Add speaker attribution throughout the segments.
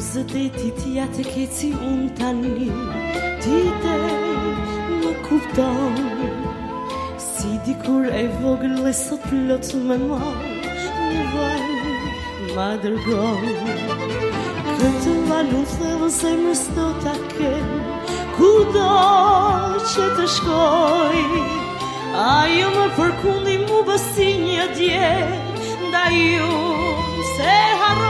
Speaker 1: Zëtë e tja të keci unë tani Ti më kuptan Si dikur kur e vogën lesot sot plot me ma
Speaker 2: Në vaj
Speaker 1: ma dërgoj
Speaker 2: Këtë valu të dhe se më sdo të ke Kudo që të shkoj Ajo më përkundi mu bësi një dje Da ju se haro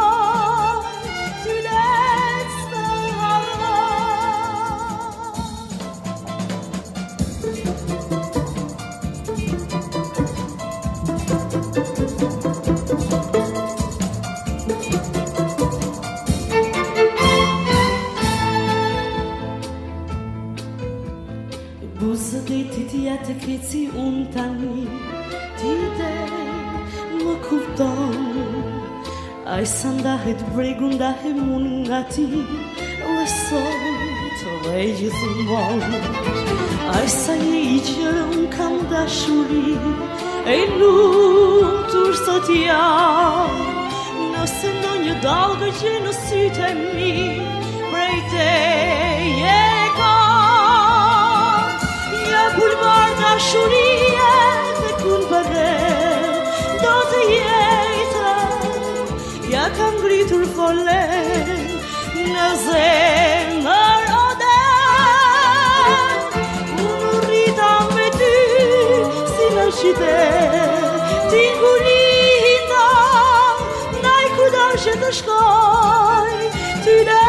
Speaker 1: Gusë ditë të jetë këtë si unë tani Ti dhe më kupton Ai sa ndahet bregu ndahe mund nga ti Dhe sot dhe
Speaker 2: gjithë mon Ai sa je i që unë kam dashuri E lutur sot jam Nëse në një dalgë që në sytë e mi Prejtej litur folle Në zemër o dhe me ty si në shite Ti ku rrita Naj ku dashe të shkoj Ty dhe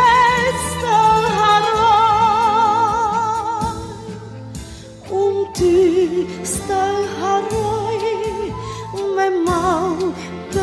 Speaker 2: me mouth